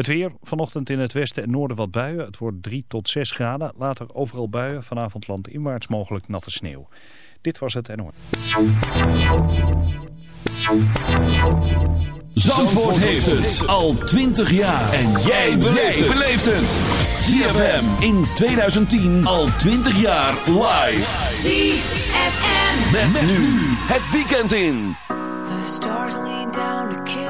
Het weer, vanochtend in het westen en noorden wat buien. Het wordt 3 tot 6 graden. Later overal buien, vanavond landinwaarts mogelijk natte sneeuw. Dit was het NOS. Zandvoort heeft het al 20 jaar. En jij beleeft het. ZFM in 2010 al 20 jaar live. ZFM. Met, nu het weekend in. The stars lean down to kiss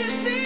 Is one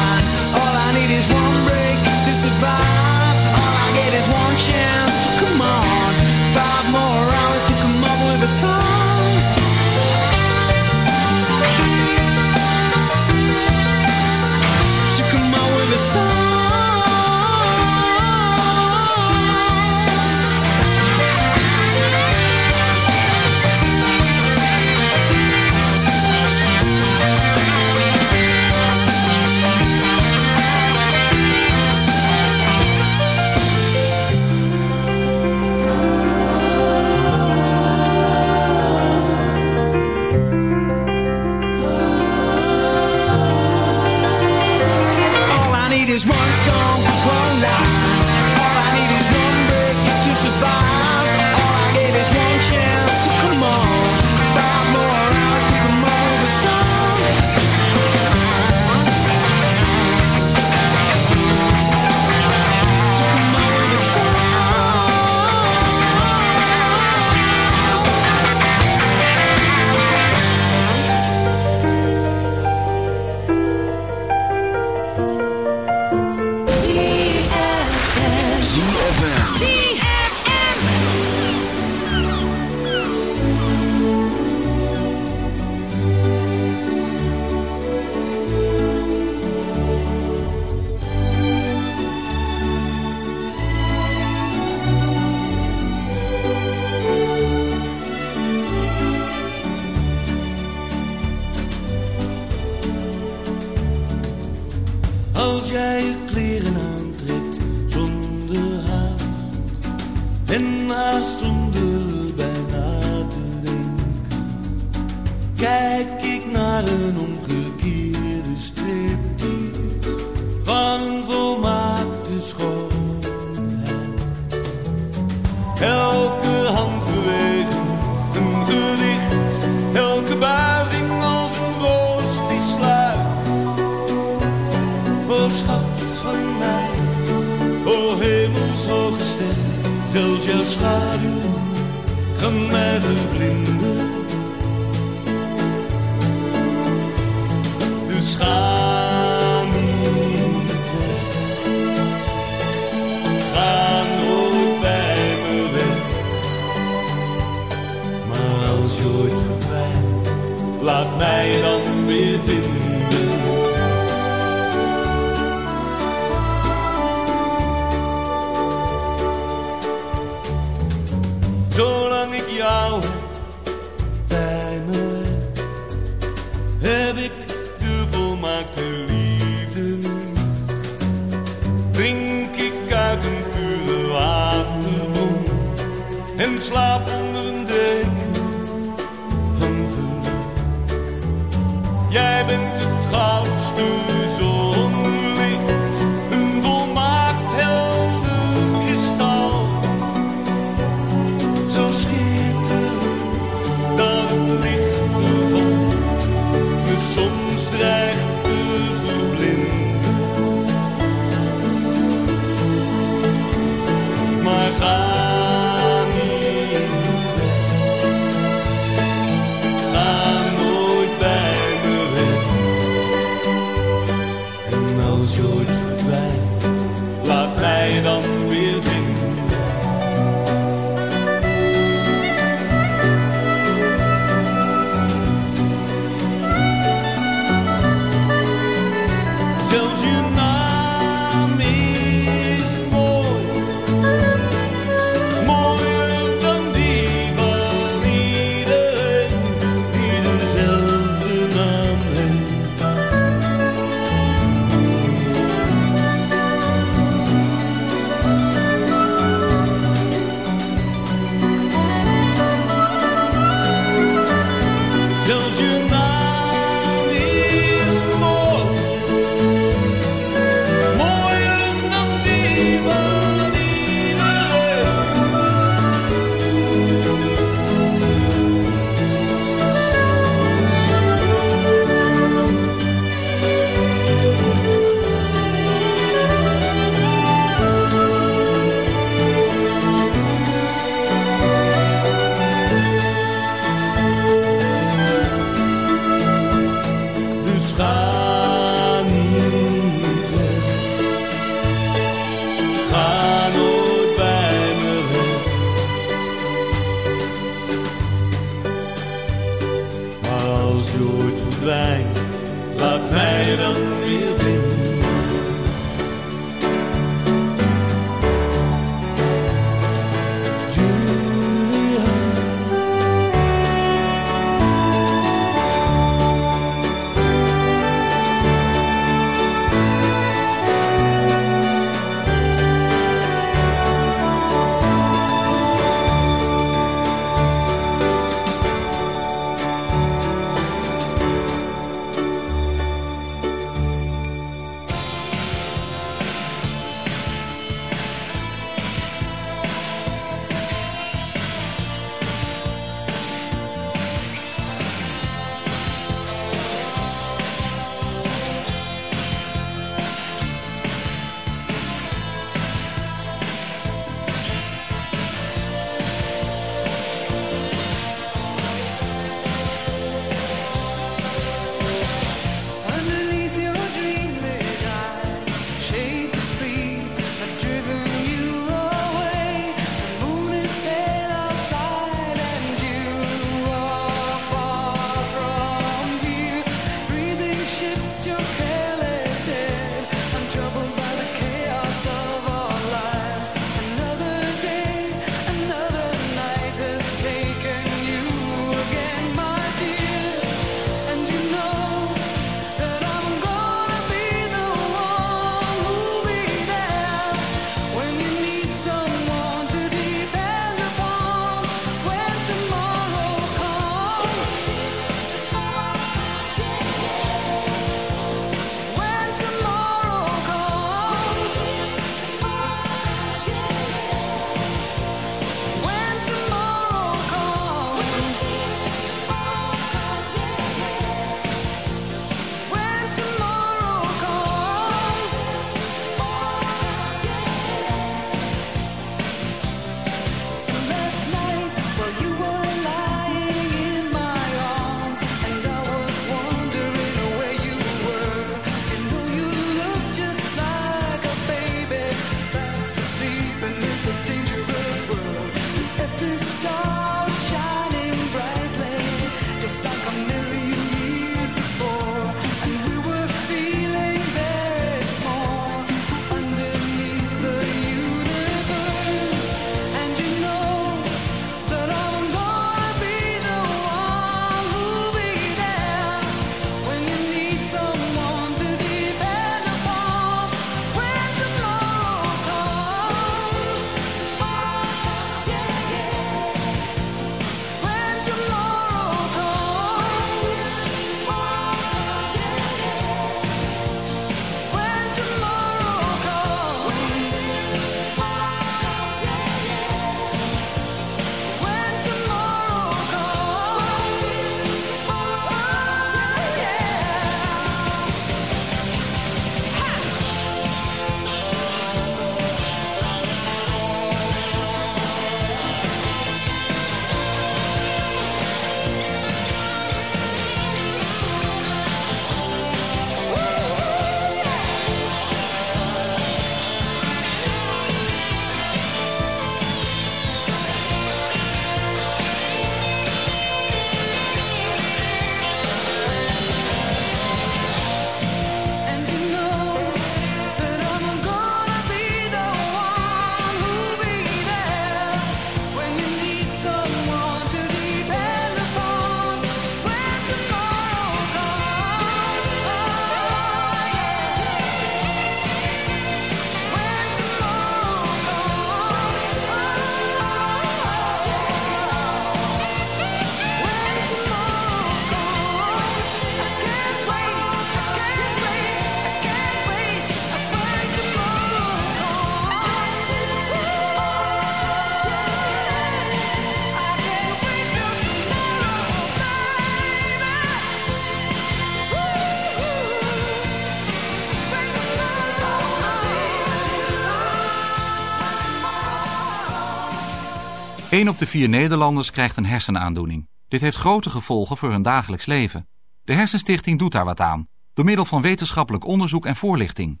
1 op de vier Nederlanders krijgt een hersenaandoening. Dit heeft grote gevolgen voor hun dagelijks leven. De Hersenstichting doet daar wat aan, door middel van wetenschappelijk onderzoek en voorlichting.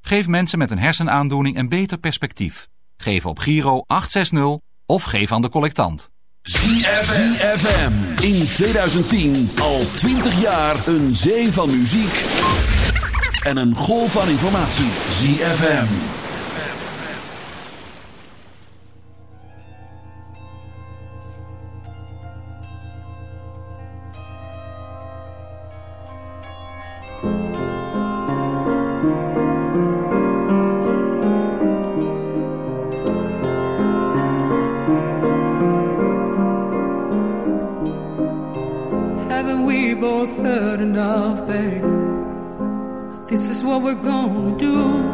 Geef mensen met een hersenaandoening een beter perspectief. Geef op Giro 860 of geef aan de collectant. ZFM. In 2010 al 20 jaar een zee van muziek en een golf van informatie. ZFM. Both heard enough, babe? This is what we're gonna do.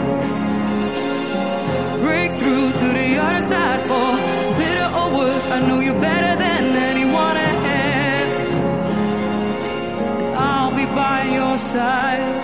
Other side for bitter or worse. I know you better than anyone else. I'll be by your side.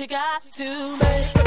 The make the body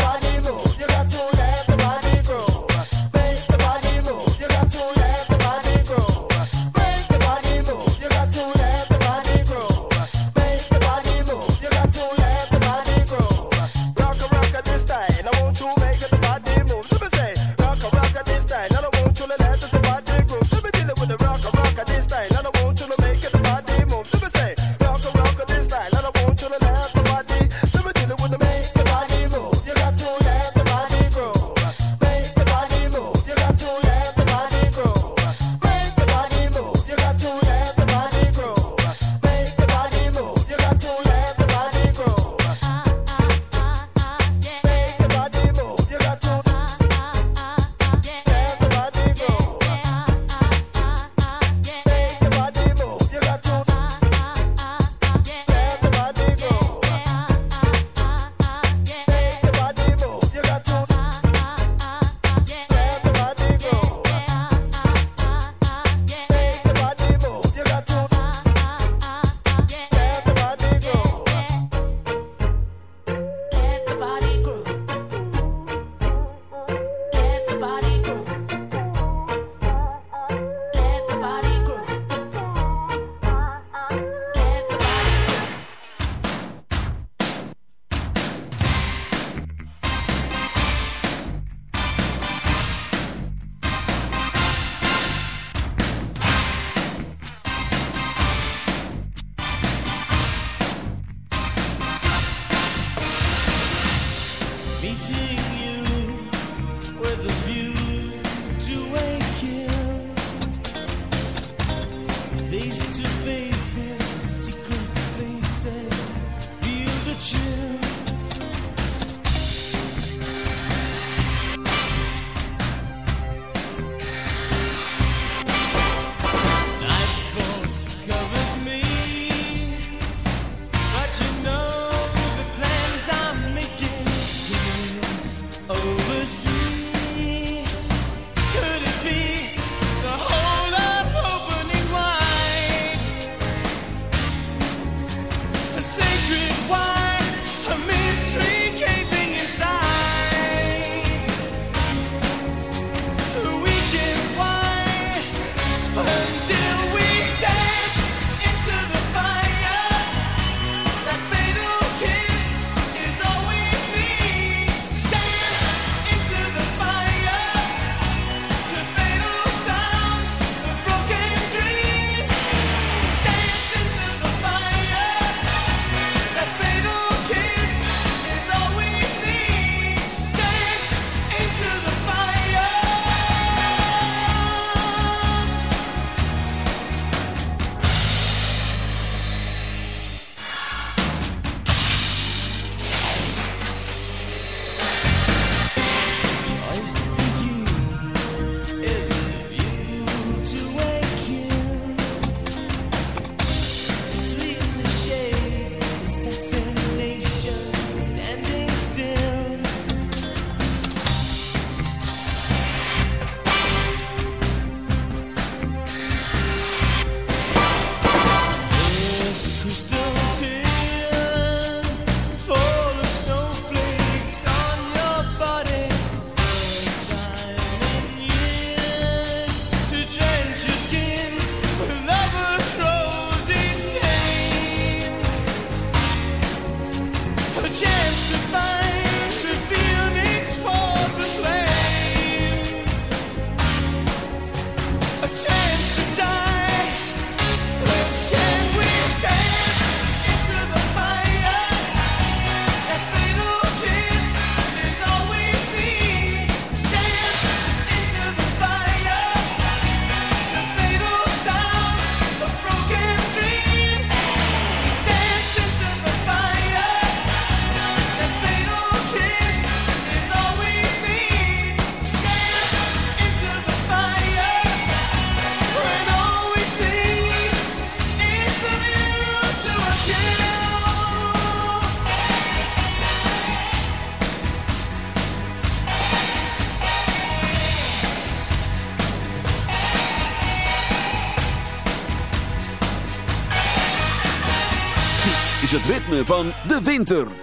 van de winter.